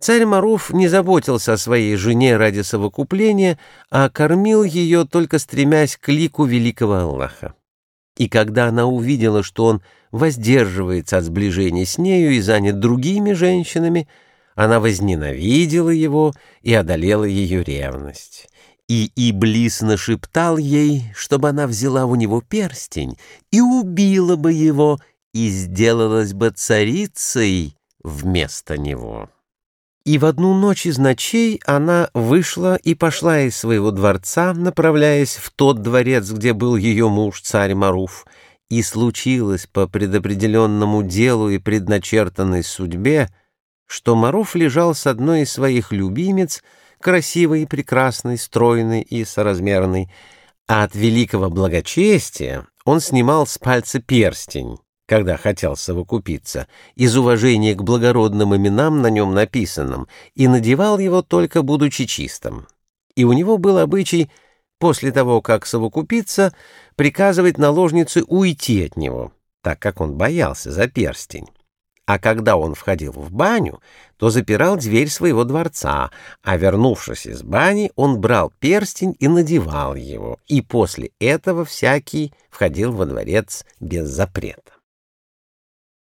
Царь Маруф не заботился о своей жене ради совокупления, а кормил ее, только стремясь к лику великого Аллаха. И когда она увидела, что он воздерживается от сближения с нею и занят другими женщинами, она возненавидела его и одолела ее ревность. И Иблис нашептал ей, чтобы она взяла у него перстень и убила бы его, и сделалась бы царицей вместо него. И в одну ночь из ночей она вышла и пошла из своего дворца, направляясь в тот дворец, где был ее муж, царь Маруф, и случилось по предопределенному делу и предначертанной судьбе, что Маруф лежал с одной из своих любимец, красивой прекрасной, стройной и соразмерной, а от великого благочестия он снимал с пальца перстень когда хотел совокупиться, из уважения к благородным именам на нем написанным, и надевал его только будучи чистым. И у него был обычай, после того, как совокупиться, приказывать наложнице уйти от него, так как он боялся за перстень. А когда он входил в баню, то запирал дверь своего дворца, а вернувшись из бани, он брал перстень и надевал его, и после этого всякий входил во дворец без запрета.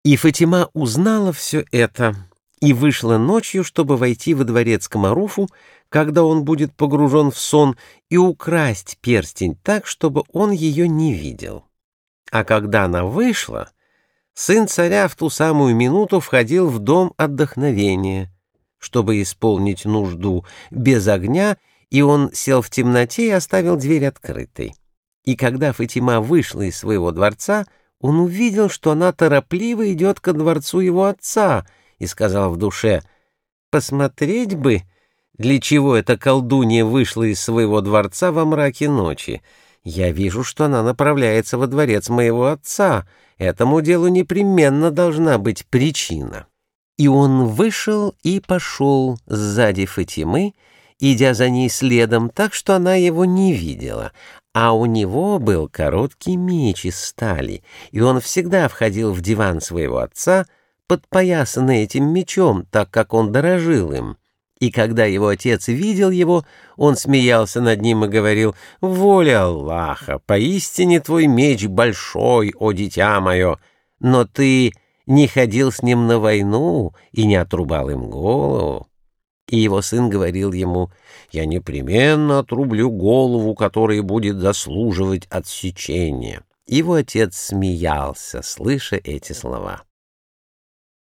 И Фатима узнала все это и вышла ночью, чтобы войти во дворец к Маруфу, когда он будет погружен в сон, и украсть перстень так, чтобы он ее не видел. А когда она вышла, сын царя в ту самую минуту входил в дом отдохновения, чтобы исполнить нужду без огня, и он сел в темноте и оставил дверь открытой. И когда Фатима вышла из своего дворца, он увидел, что она торопливо идет ко дворцу его отца, и сказал в душе, «Посмотреть бы, для чего эта колдунья вышла из своего дворца во мраке ночи. Я вижу, что она направляется во дворец моего отца. Этому делу непременно должна быть причина». И он вышел и пошел сзади Фатимы, идя за ней следом так, что она его не видела, а у него был короткий меч из стали, и он всегда входил в диван своего отца, подпоясанный этим мечом, так как он дорожил им. И когда его отец видел его, он смеялся над ним и говорил, «Воля Аллаха, поистине твой меч большой, о дитя мое, но ты не ходил с ним на войну и не отрубал им голову». И его сын говорил ему, «Я непременно отрублю голову, которая будет заслуживать отсечения». Его отец смеялся, слыша эти слова.